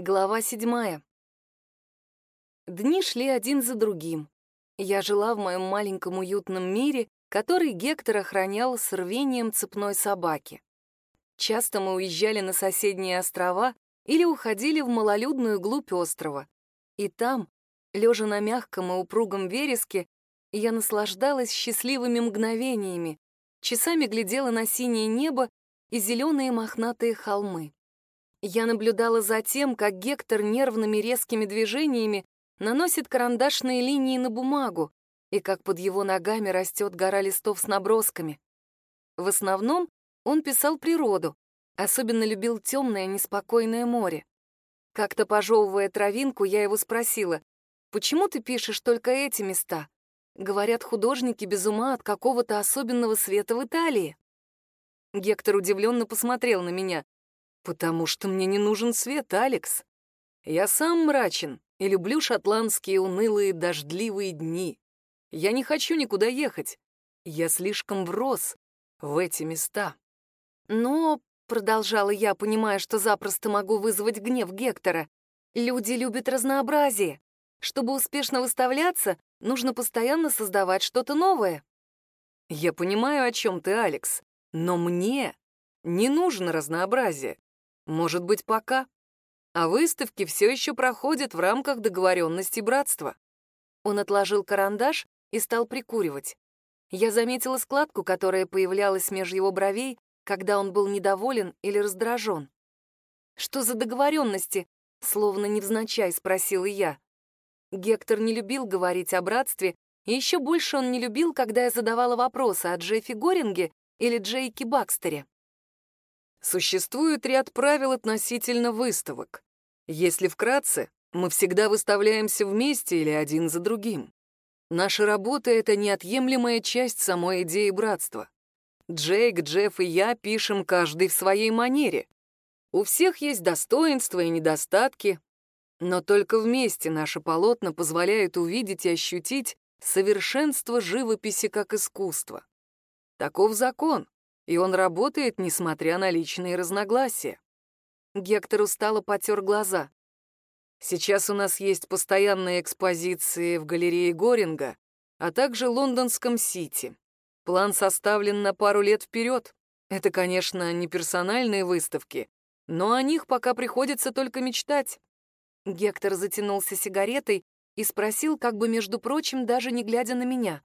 Глава седьмая. Дни шли один за другим. Я жила в моем маленьком уютном мире, который Гектор охранял с рвением цепной собаки. Часто мы уезжали на соседние острова или уходили в малолюдную глубь острова. И там, лежа на мягком и упругом вереске, я наслаждалась счастливыми мгновениями, часами глядела на синее небо и зеленые мохнатые холмы. Я наблюдала за тем, как Гектор нервными резкими движениями наносит карандашные линии на бумагу и как под его ногами растет гора листов с набросками. В основном он писал природу, особенно любил темное неспокойное море. Как-то пожевывая травинку, я его спросила, «Почему ты пишешь только эти места?» Говорят, художники без ума от какого-то особенного света в Италии. Гектор удивленно посмотрел на меня. «Потому что мне не нужен свет, Алекс. Я сам мрачен и люблю шотландские унылые дождливые дни. Я не хочу никуда ехать. Я слишком врос в эти места». «Но», — продолжала я, понимая, что запросто могу вызвать гнев Гектора, «люди любят разнообразие. Чтобы успешно выставляться, нужно постоянно создавать что-то новое». «Я понимаю, о чем ты, Алекс, но мне не нужно разнообразие. Может быть, пока. А выставки все еще проходят в рамках договоренности братства. Он отложил карандаш и стал прикуривать. Я заметила складку, которая появлялась меж его бровей, когда он был недоволен или раздражен. «Что за договоренности?» — словно невзначай спросила я. Гектор не любил говорить о братстве, и еще больше он не любил, когда я задавала вопросы о Джеффи Горинге или Джейке Бакстере. Существует ряд правил относительно выставок. Если вкратце, мы всегда выставляемся вместе или один за другим. Наша работа — это неотъемлемая часть самой идеи братства. Джейк, Джефф и я пишем каждый в своей манере. У всех есть достоинства и недостатки, но только вместе наши полотна позволяют увидеть и ощутить совершенство живописи как искусства. Таков закон, и он работает, несмотря на личные разногласия. Гектор устало потер глаза. Сейчас у нас есть постоянные экспозиции в галерее Горинга, а также лондонском Сити. План составлен на пару лет вперед. Это, конечно, не персональные выставки, но о них пока приходится только мечтать. Гектор затянулся сигаретой и спросил, как бы, между прочим, даже не глядя на меня.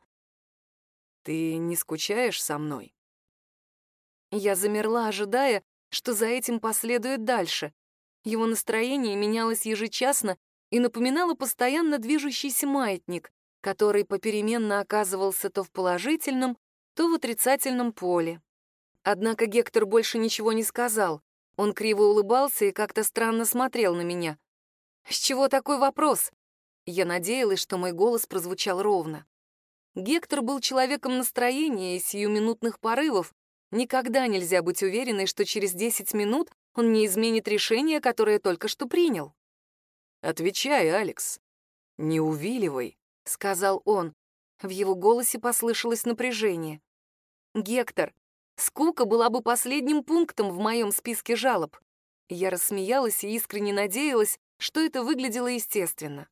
«Ты не скучаешь со мной?» Я замерла, ожидая, что за этим последует дальше. Его настроение менялось ежечасно и напоминало постоянно движущийся маятник, который попеременно оказывался то в положительном, то в отрицательном поле. Однако Гектор больше ничего не сказал. Он криво улыбался и как-то странно смотрел на меня. «С чего такой вопрос?» Я надеялась, что мой голос прозвучал ровно. Гектор был человеком настроения и сиюминутных порывов, Никогда нельзя быть уверенной, что через 10 минут он не изменит решение, которое только что принял. «Отвечай, Алекс. Не увиливай», — сказал он. В его голосе послышалось напряжение. «Гектор, скука была бы последним пунктом в моем списке жалоб». Я рассмеялась и искренне надеялась, что это выглядело естественно.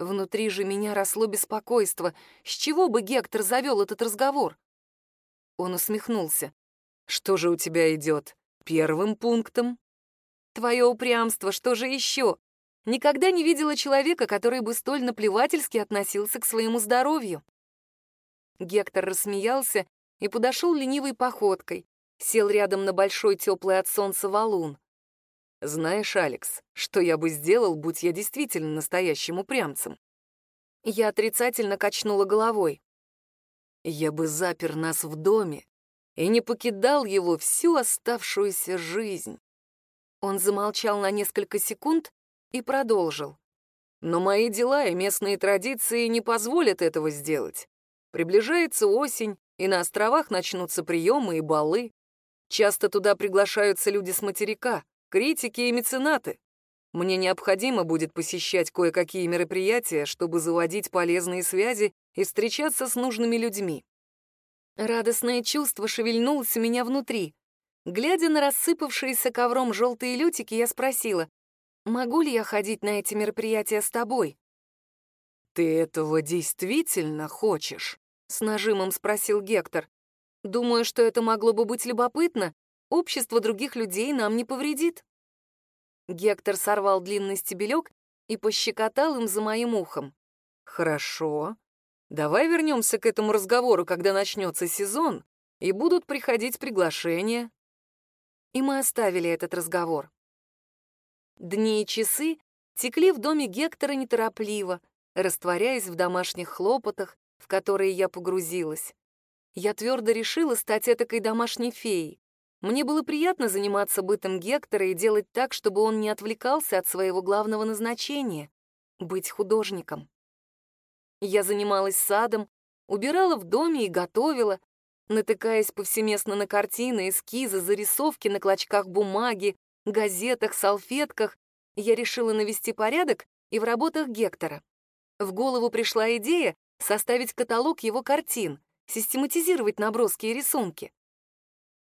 Внутри же меня росло беспокойство. С чего бы Гектор завел этот разговор? Он усмехнулся. «Что же у тебя идет? Первым пунктом?» «Твое упрямство, что же еще? Никогда не видела человека, который бы столь наплевательски относился к своему здоровью». Гектор рассмеялся и подошел ленивой походкой, сел рядом на большой теплый от солнца валун. «Знаешь, Алекс, что я бы сделал, будь я действительно настоящим упрямцем?» Я отрицательно качнула головой я бы запер нас в доме и не покидал его всю оставшуюся жизнь. Он замолчал на несколько секунд и продолжил. Но мои дела и местные традиции не позволят этого сделать. Приближается осень, и на островах начнутся приемы и балы. Часто туда приглашаются люди с материка, критики и меценаты. Мне необходимо будет посещать кое-какие мероприятия, чтобы заводить полезные связи и встречаться с нужными людьми. Радостное чувство шевельнулось у меня внутри. Глядя на рассыпавшиеся ковром желтые лютики, я спросила, Могу ли я ходить на эти мероприятия с тобой? Ты этого действительно хочешь? С нажимом спросил Гектор. Думаю, что это могло бы быть любопытно. Общество других людей нам не повредит. Гектор сорвал длинный стебелек и пощекотал им за моим ухом. Хорошо. Давай вернемся к этому разговору, когда начнется сезон, и будут приходить приглашения. И мы оставили этот разговор. Дни и часы текли в доме Гектора неторопливо, растворяясь в домашних хлопотах, в которые я погрузилась. Я твердо решила стать этакой домашней феей. Мне было приятно заниматься бытом Гектора и делать так, чтобы он не отвлекался от своего главного назначения — быть художником. Я занималась садом, убирала в доме и готовила, натыкаясь повсеместно на картины, эскизы, зарисовки на клочках бумаги, газетах, салфетках, я решила навести порядок и в работах Гектора. В голову пришла идея составить каталог его картин, систематизировать наброски и рисунки.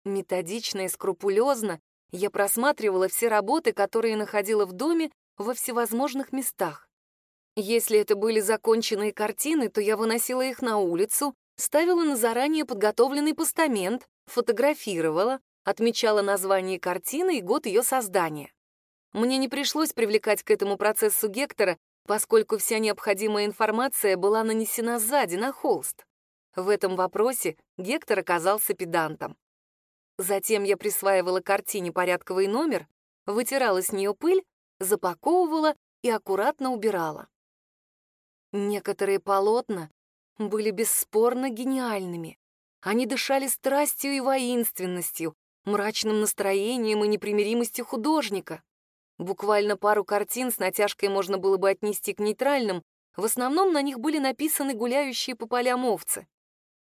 Методично и скрупулезно я просматривала все работы, которые находила в доме во всевозможных местах. Если это были законченные картины, то я выносила их на улицу, ставила на заранее подготовленный постамент, фотографировала, отмечала название картины и год ее создания. Мне не пришлось привлекать к этому процессу Гектора, поскольку вся необходимая информация была нанесена сзади на холст. В этом вопросе Гектор оказался педантом. Затем я присваивала картине порядковый номер, вытирала с нее пыль, запаковывала и аккуратно убирала. Некоторые полотна были бесспорно гениальными. Они дышали страстью и воинственностью, мрачным настроением и непримиримостью художника. Буквально пару картин с натяжкой можно было бы отнести к нейтральным, в основном на них были написаны гуляющие по полям овцы.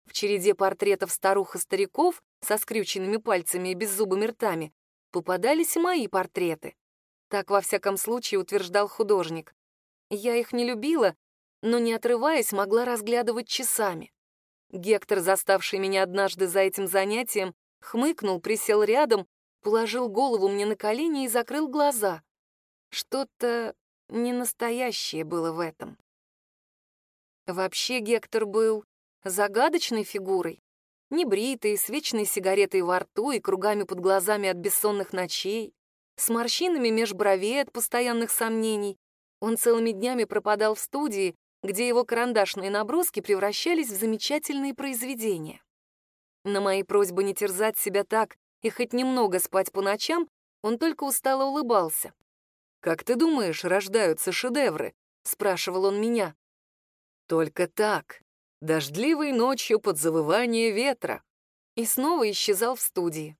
В череде портретов старух и стариков со скрюченными пальцами и беззубыми ртами попадались и мои портреты. Так, во всяком случае, утверждал художник. Я их не любила, но, не отрываясь, могла разглядывать часами. Гектор, заставший меня однажды за этим занятием, хмыкнул, присел рядом, положил голову мне на колени и закрыл глаза. Что-то ненастоящее было в этом. Вообще Гектор был загадочной фигурой, небритый, с вечной сигаретой во рту и кругами под глазами от бессонных ночей, с морщинами меж бровей от постоянных сомнений. Он целыми днями пропадал в студии, где его карандашные наброски превращались в замечательные произведения. На мои просьбы не терзать себя так и хоть немного спать по ночам, он только устало улыбался. «Как ты думаешь, рождаются шедевры?» — спрашивал он меня. «Только так, дождливой ночью под завывание ветра». И снова исчезал в студии.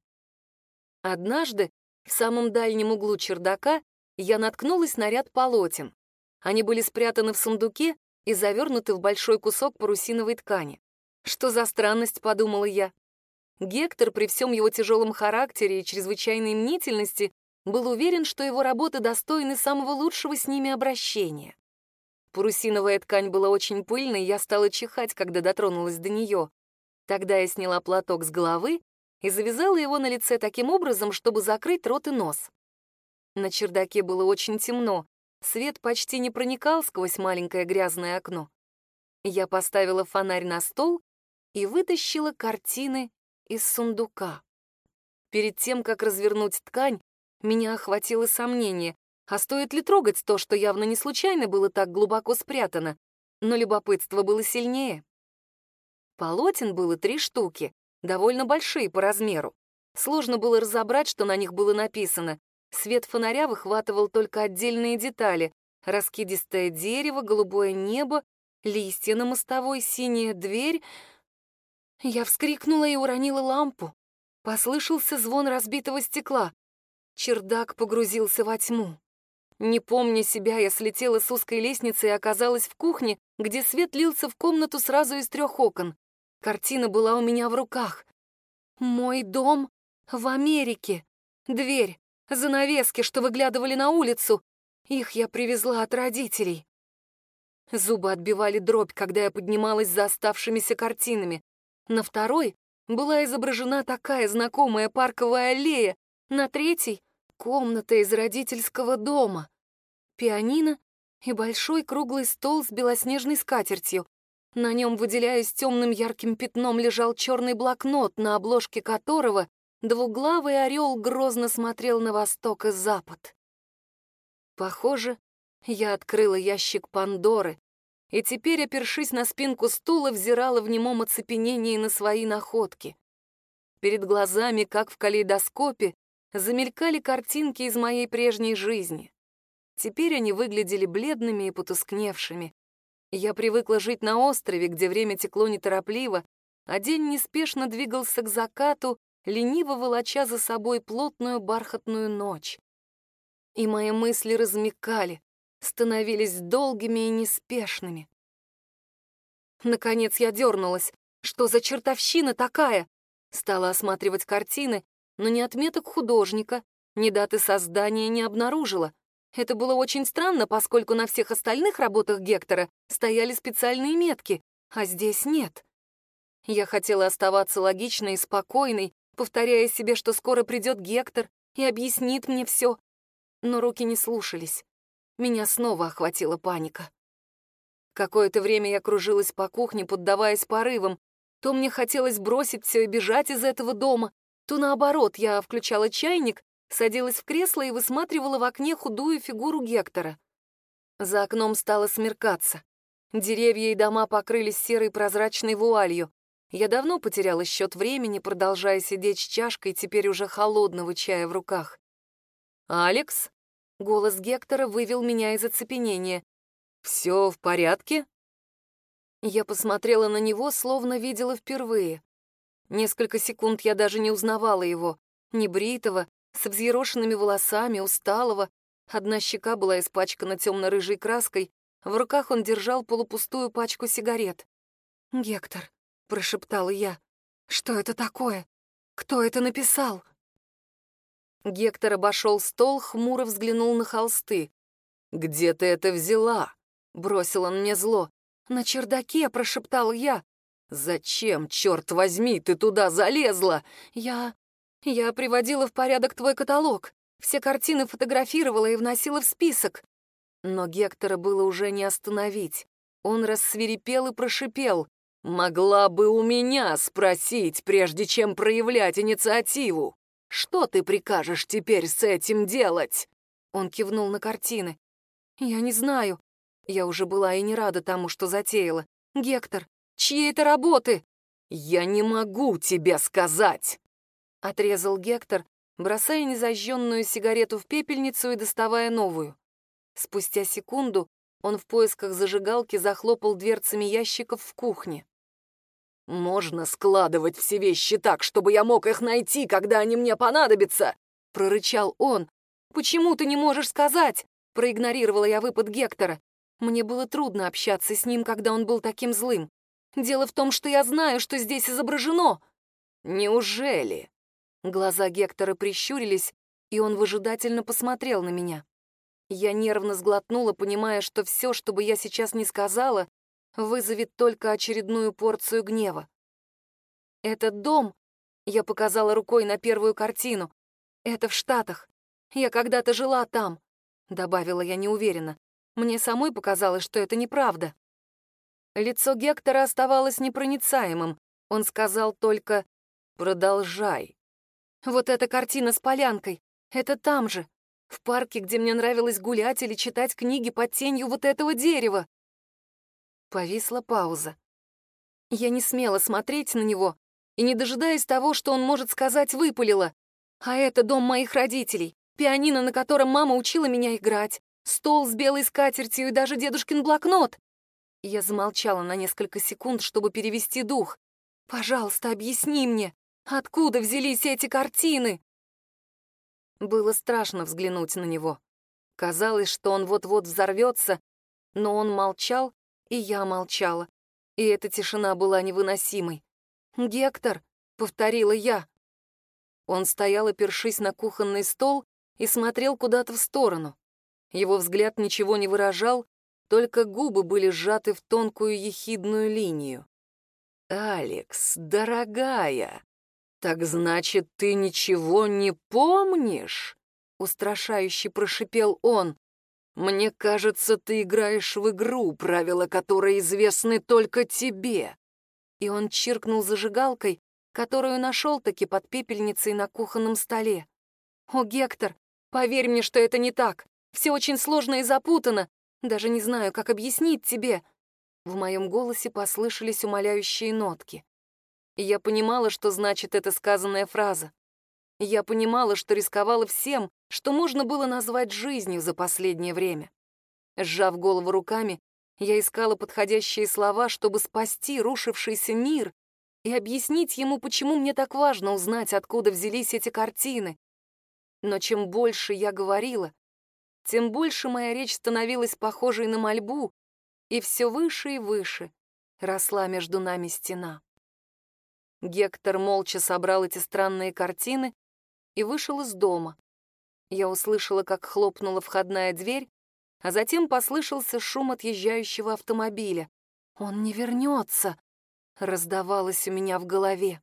Однажды в самом дальнем углу чердака я наткнулась на ряд полотен. Они были спрятаны в сундуке и завернуты в большой кусок парусиновой ткани. Что за странность, подумала я. Гектор при всем его тяжелом характере и чрезвычайной мнительности был уверен, что его работы достойны самого лучшего с ними обращения. Парусиновая ткань была очень пыльной, я стала чихать, когда дотронулась до нее. Тогда я сняла платок с головы и завязала его на лице таким образом, чтобы закрыть рот и нос. На чердаке было очень темно, Свет почти не проникал сквозь маленькое грязное окно. Я поставила фонарь на стол и вытащила картины из сундука. Перед тем, как развернуть ткань, меня охватило сомнение, а стоит ли трогать то, что явно не случайно было так глубоко спрятано, но любопытство было сильнее. Полотен было три штуки, довольно большие по размеру. Сложно было разобрать, что на них было написано, Свет фонаря выхватывал только отдельные детали. Раскидистое дерево, голубое небо, листья на мостовой, синяя дверь. Я вскрикнула и уронила лампу. Послышался звон разбитого стекла. Чердак погрузился во тьму. Не помня себя, я слетела с узкой лестницы и оказалась в кухне, где свет лился в комнату сразу из трех окон. Картина была у меня в руках. Мой дом в Америке. Дверь, занавески, что выглядывали на улицу. Их я привезла от родителей. Зубы отбивали дробь, когда я поднималась за оставшимися картинами. На второй была изображена такая знакомая парковая аллея, на третьей — комната из родительского дома. пианино и большой круглый стол с белоснежной скатертью. На нем, выделяясь темным ярким пятном, лежал черный блокнот, на обложке которого двуглавый орел грозно смотрел на восток и запад. Похоже, я открыла ящик Пандоры, и теперь, опершись на спинку стула, взирала в немом оцепенении на свои находки. Перед глазами, как в калейдоскопе, замелькали картинки из моей прежней жизни. Теперь они выглядели бледными и потускневшими. Я привыкла жить на острове, где время текло неторопливо, а день неспешно двигался к закату, лениво волоча за собой плотную бархатную ночь. И мои мысли размекали, становились долгими и неспешными. Наконец я дернулась. Что за чертовщина такая? Стала осматривать картины, но ни отметок художника, ни даты создания не обнаружила. Это было очень странно, поскольку на всех остальных работах Гектора стояли специальные метки, а здесь нет. Я хотела оставаться логичной и спокойной, повторяя себе, что скоро придет Гектор и объяснит мне все. Но руки не слушались. Меня снова охватила паника. Какое-то время я кружилась по кухне, поддаваясь порывам. То мне хотелось бросить все и бежать из этого дома, то наоборот, я включала чайник, садилась в кресло и высматривала в окне худую фигуру Гектора. За окном стало смеркаться. Деревья и дома покрылись серой прозрачной вуалью. Я давно потеряла счет времени, продолжая сидеть с чашкой теперь уже холодного чая в руках. «Алекс?» Голос Гектора вывел меня из оцепенения. «Все в порядке?» Я посмотрела на него, словно видела впервые. Несколько секунд я даже не узнавала его. Небритого, с взъерошенными волосами, усталого. Одна щека была испачкана темно-рыжей краской, в руках он держал полупустую пачку сигарет. «Гектор», — прошептала я, — «что это такое? Кто это написал?» Гектор обошел стол, хмуро взглянул на холсты. «Где ты это взяла?» — бросил он мне зло. «На чердаке», — прошептал я. «Зачем, черт возьми, ты туда залезла?» «Я... я приводила в порядок твой каталог. Все картины фотографировала и вносила в список». Но Гектора было уже не остановить. Он рассверепел и прошипел. «Могла бы у меня спросить, прежде чем проявлять инициативу. Что ты прикажешь теперь с этим делать?» Он кивнул на картины. «Я не знаю. Я уже была и не рада тому, что затеяла. Гектор, чьи это работы?» «Я не могу тебе сказать!» Отрезал Гектор, бросая незажженную сигарету в пепельницу и доставая новую. Спустя секунду он в поисках зажигалки захлопал дверцами ящиков в кухне. «Можно складывать все вещи так, чтобы я мог их найти, когда они мне понадобятся!» — прорычал он. «Почему ты не можешь сказать?» — проигнорировала я выпад Гектора. Мне было трудно общаться с ним, когда он был таким злым. Дело в том, что я знаю, что здесь изображено. Неужели? Глаза Гектора прищурились, и он выжидательно посмотрел на меня. Я нервно сглотнула, понимая, что все, что бы я сейчас не сказала, вызовет только очередную порцию гнева. «Этот дом...» — я показала рукой на первую картину. «Это в Штатах. Я когда-то жила там», — добавила я неуверенно. Мне самой показалось, что это неправда. Лицо Гектора оставалось непроницаемым. Он сказал только «Продолжай». «Вот эта картина с полянкой. Это там же, в парке, где мне нравилось гулять или читать книги под тенью вот этого дерева. Повисла пауза. Я не смела смотреть на него и, не дожидаясь того, что он может сказать, выпалила. А это дом моих родителей, пианино, на котором мама учила меня играть, стол с белой скатертью и даже дедушкин блокнот. Я замолчала на несколько секунд, чтобы перевести дух. «Пожалуйста, объясни мне, откуда взялись эти картины?» Было страшно взглянуть на него. Казалось, что он вот-вот взорвется, но он молчал и я молчала. И эта тишина была невыносимой. «Гектор!» — повторила я. Он стоял, опершись на кухонный стол, и смотрел куда-то в сторону. Его взгляд ничего не выражал, только губы были сжаты в тонкую ехидную линию. «Алекс, дорогая, так значит, ты ничего не помнишь?» — устрашающе прошипел он. Мне кажется, ты играешь в игру, правила которой известны только тебе. И он чиркнул зажигалкой, которую нашел-таки под пепельницей на кухонном столе. «О, Гектор, поверь мне, что это не так. Все очень сложно и запутано. Даже не знаю, как объяснить тебе». В моем голосе послышались умоляющие нотки. я понимала, что значит эта сказанная фраза. Я понимала, что рисковала всем, что можно было назвать жизнью за последнее время. Сжав голову руками, я искала подходящие слова, чтобы спасти рушившийся мир и объяснить ему, почему мне так важно узнать, откуда взялись эти картины. Но чем больше я говорила, тем больше моя речь становилась похожей на мольбу, и все выше и выше росла между нами стена. Гектор молча собрал эти странные картины и вышел из дома. Я услышала, как хлопнула входная дверь, а затем послышался шум отъезжающего автомобиля. «Он не вернется!» — раздавалось у меня в голове.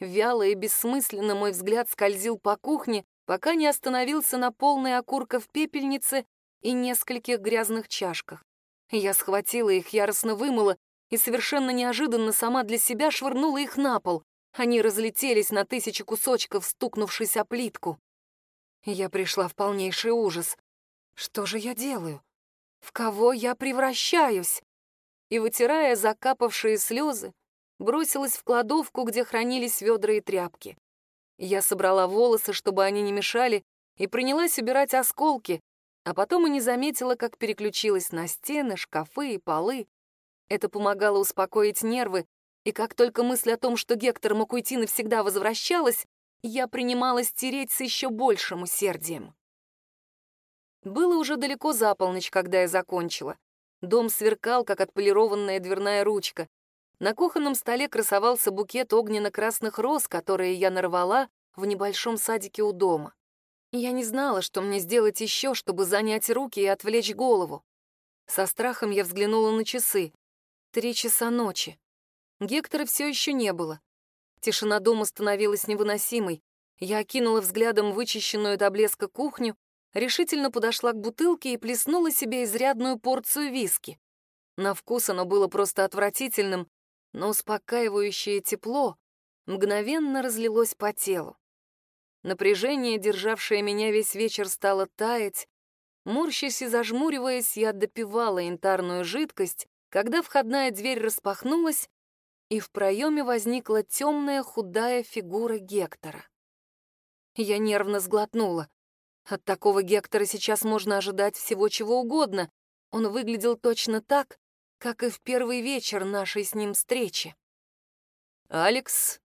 Вяло и бессмысленно мой взгляд скользил по кухне, пока не остановился на полной окурков пепельнице и нескольких грязных чашках. Я схватила их, яростно вымыла и совершенно неожиданно сама для себя швырнула их на пол. Они разлетелись на тысячи кусочков, стукнувшись о плитку. Я пришла в полнейший ужас. Что же я делаю? В кого я превращаюсь? И, вытирая закапавшие слезы, бросилась в кладовку, где хранились ведра и тряпки. Я собрала волосы, чтобы они не мешали, и принялась убирать осколки, а потом и не заметила, как переключилась на стены, шкафы и полы. Это помогало успокоить нервы и как только мысль о том, что Гектор мог уйти навсегда возвращалась, я принималась тереть с еще большим усердием. Было уже далеко за полночь, когда я закончила. Дом сверкал, как отполированная дверная ручка. На кухонном столе красовался букет огненно-красных роз, которые я нарвала в небольшом садике у дома. Я не знала, что мне сделать еще, чтобы занять руки и отвлечь голову. Со страхом я взглянула на часы. Три часа ночи. Гектора все еще не было. Тишина дома становилась невыносимой. Я окинула взглядом вычищенную до блеска кухню, решительно подошла к бутылке и плеснула себе изрядную порцию виски. На вкус оно было просто отвратительным, но успокаивающее тепло мгновенно разлилось по телу. Напряжение, державшее меня весь вечер, стало таять. Морщась и зажмуриваясь, я допивала янтарную жидкость, когда входная дверь распахнулась, и в проеме возникла темная худая фигура Гектора. Я нервно сглотнула. От такого Гектора сейчас можно ожидать всего чего угодно. Он выглядел точно так, как и в первый вечер нашей с ним встречи. «Алекс?»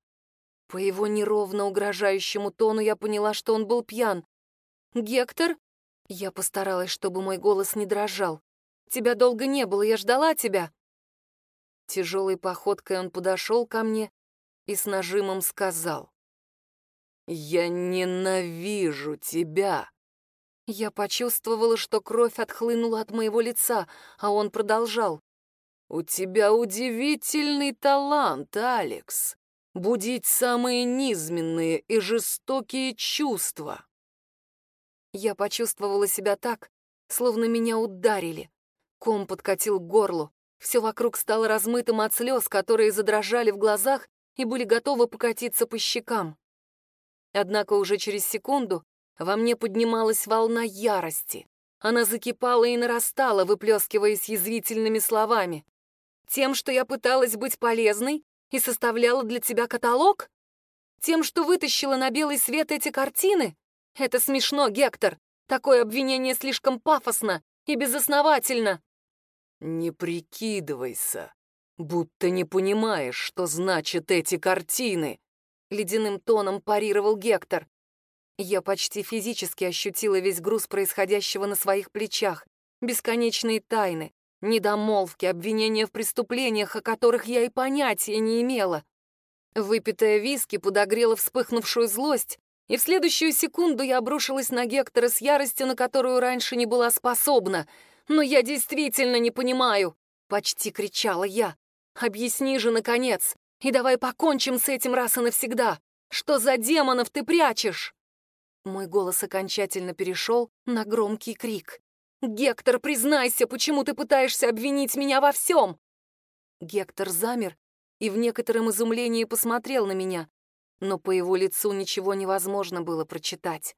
По его неровно угрожающему тону я поняла, что он был пьян. «Гектор?» Я постаралась, чтобы мой голос не дрожал. «Тебя долго не было, я ждала тебя». Тяжелой походкой он подошел ко мне и с нажимом сказал. «Я ненавижу тебя!» Я почувствовала, что кровь отхлынула от моего лица, а он продолжал. «У тебя удивительный талант, Алекс, будить самые низменные и жестокие чувства». Я почувствовала себя так, словно меня ударили. Ком подкатил к горлу. Все вокруг стало размытым от слез, которые задрожали в глазах и были готовы покатиться по щекам. Однако уже через секунду во мне поднималась волна ярости. Она закипала и нарастала, выплескиваясь язвительными словами. «Тем, что я пыталась быть полезной и составляла для тебя каталог? Тем, что вытащила на белый свет эти картины? Это смешно, Гектор. Такое обвинение слишком пафосно и безосновательно». «Не прикидывайся, будто не понимаешь, что значат эти картины», — ледяным тоном парировал Гектор. Я почти физически ощутила весь груз происходящего на своих плечах, бесконечные тайны, недомолвки, обвинения в преступлениях, о которых я и понятия не имела. Выпитая виски подогрела вспыхнувшую злость, и в следующую секунду я обрушилась на Гектора с яростью, на которую раньше не была способна — «Но я действительно не понимаю!» — почти кричала я. «Объясни же, наконец, и давай покончим с этим раз и навсегда! Что за демонов ты прячешь?» Мой голос окончательно перешел на громкий крик. Гектор, признайся, почему ты пытаешься обвинить меня во всем? Гектор замер и в некотором изумлении посмотрел на меня, но по его лицу ничего невозможно было прочитать.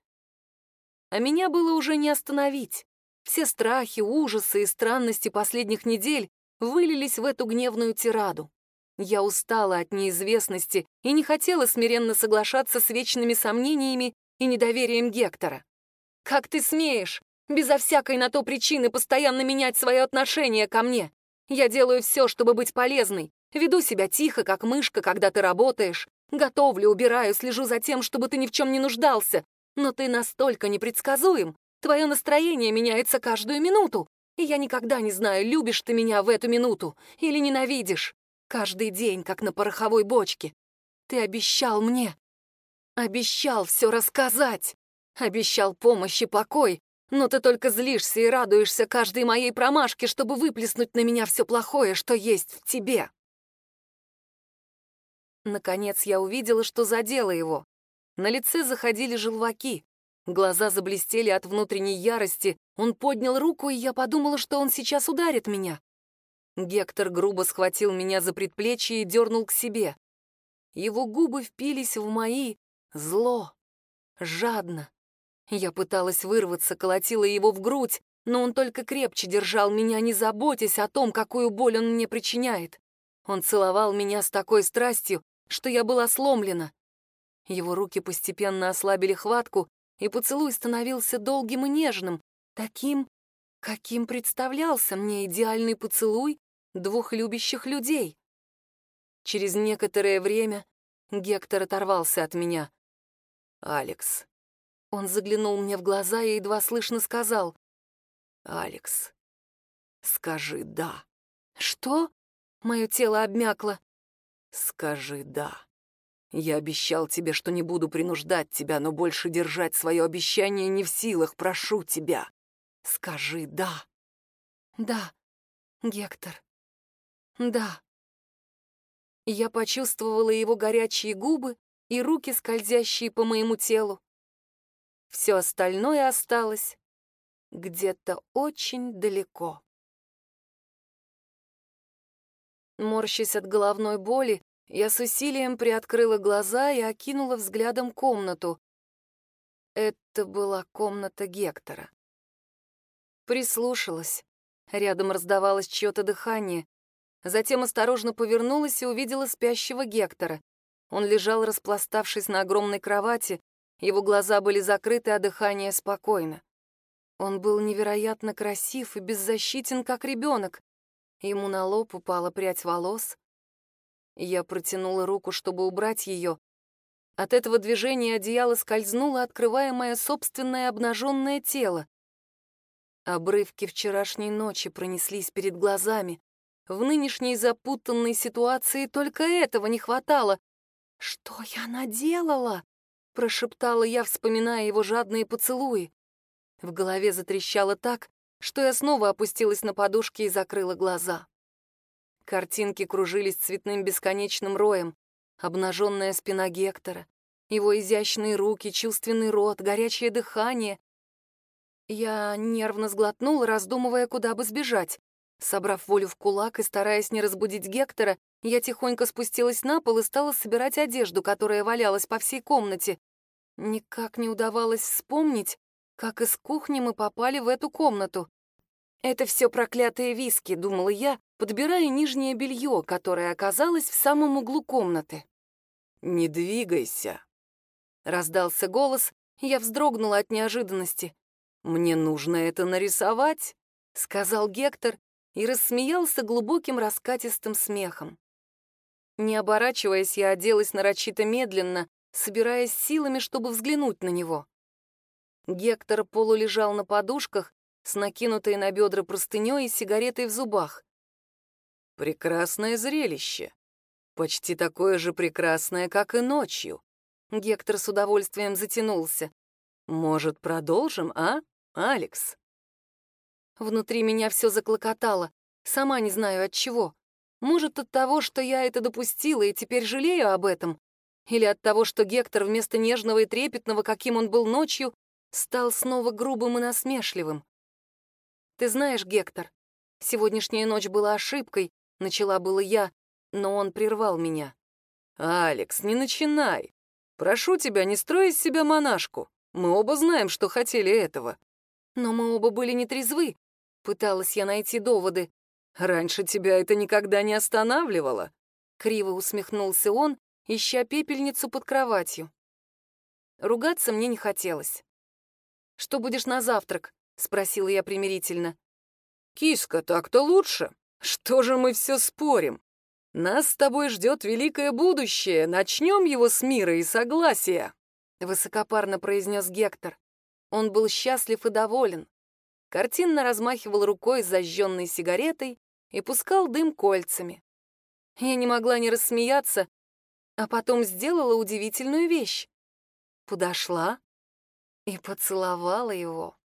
А меня было уже не остановить. Все страхи, ужасы и странности последних недель вылились в эту гневную тираду. Я устала от неизвестности и не хотела смиренно соглашаться с вечными сомнениями и недоверием Гектора. «Как ты смеешь, безо всякой на то причины, постоянно менять свое отношение ко мне? Я делаю все, чтобы быть полезной, веду себя тихо, как мышка, когда ты работаешь, готовлю, убираю, слежу за тем, чтобы ты ни в чем не нуждался, но ты настолько непредсказуем, твое настроение меняется каждую минуту, и я никогда не знаю, любишь ты меня в эту минуту или ненавидишь. Каждый день, как на пороховой бочке. Ты обещал мне. Обещал все рассказать. Обещал помощь и покой. Но ты только злишься и радуешься каждой моей промашке, чтобы выплеснуть на меня все плохое, что есть в тебе. Наконец я увидела, что задела его. На лице заходили желваки. Глаза заблестели от внутренней ярости. Он поднял руку, и я подумала, что он сейчас ударит меня. Гектор грубо схватил меня за предплечье и дернул к себе. Его губы впились в мои зло, жадно. Я пыталась вырваться, колотила его в грудь, но он только крепче держал меня, не заботясь о том, какую боль он мне причиняет. Он целовал меня с такой страстью, что я была сломлена. Его руки постепенно ослабили хватку, и поцелуй становился долгим и нежным, таким, каким представлялся мне идеальный поцелуй двух любящих людей. Через некоторое время Гектор оторвался от меня. «Алекс». Он заглянул мне в глаза и едва слышно сказал. «Алекс, скажи «да». «Что?» Мое тело обмякло. «Скажи «да». Я обещал тебе, что не буду принуждать тебя, но больше держать свое обещание не в силах. Прошу тебя. Скажи «да». «Да, Гектор, да». Я почувствовала его горячие губы и руки, скользящие по моему телу. Все остальное осталось где-то очень далеко. Морщась от головной боли, я с усилием приоткрыла глаза и окинула взглядом комнату. Это была комната Гектора. Прислушалась. Рядом раздавалось чье-то дыхание. Затем осторожно повернулась и увидела спящего Гектора. Он лежал, распластавшись на огромной кровати, его глаза были закрыты, а дыхание спокойно. Он был невероятно красив и беззащитен, как ребенок. Ему на лоб упала прядь волос, я протянула руку, чтобы убрать ее. От этого движения одеяло скользнуло, открывая мое собственное обнаженное тело. Обрывки вчерашней ночи пронеслись перед глазами. В нынешней запутанной ситуации только этого не хватало. «Что я наделала?» — прошептала я, вспоминая его жадные поцелуи. В голове затрещало так, что я снова опустилась на подушки и закрыла глаза. Картинки кружились цветным бесконечным роем. Обнаженная спина Гектора, его изящные руки, чувственный рот, горячее дыхание. Я нервно сглотнула, раздумывая, куда бы сбежать. Собрав волю в кулак и стараясь не разбудить Гектора, я тихонько спустилась на пол и стала собирать одежду, которая валялась по всей комнате. Никак не удавалось вспомнить, как из кухни мы попали в эту комнату. «Это все проклятые виски», — думала я, подбирая нижнее белье, которое оказалось в самом углу комнаты. «Не двигайся», — раздался голос, и я вздрогнула от неожиданности. «Мне нужно это нарисовать», — сказал Гектор и рассмеялся глубоким раскатистым смехом. Не оборачиваясь, я оделась нарочито медленно, собираясь силами, чтобы взглянуть на него. Гектор полулежал на подушках, с накинутой на бедра простыней и сигаретой в зубах. «Прекрасное зрелище. Почти такое же прекрасное, как и ночью». Гектор с удовольствием затянулся. «Может, продолжим, а, Алекс?» Внутри меня все заклокотало. Сама не знаю от чего. Может, от того, что я это допустила и теперь жалею об этом? Или от того, что Гектор вместо нежного и трепетного, каким он был ночью, стал снова грубым и насмешливым? Ты знаешь, Гектор, сегодняшняя ночь была ошибкой, начала было я, но он прервал меня. «Алекс, не начинай. Прошу тебя, не строй из себя монашку. Мы оба знаем, что хотели этого». «Но мы оба были нетрезвы», — пыталась я найти доводы. «Раньше тебя это никогда не останавливало», — криво усмехнулся он, ища пепельницу под кроватью. Ругаться мне не хотелось. «Что будешь на завтрак?» — спросила я примирительно. «Киска, так-то лучше. Что же мы все спорим? Нас с тобой ждет великое будущее. Начнем его с мира и согласия», — высокопарно произнес Гектор. Он был счастлив и доволен. Картинно размахивал рукой зажженной сигаретой и пускал дым кольцами. Я не могла не рассмеяться, а потом сделала удивительную вещь. Подошла и поцеловала его.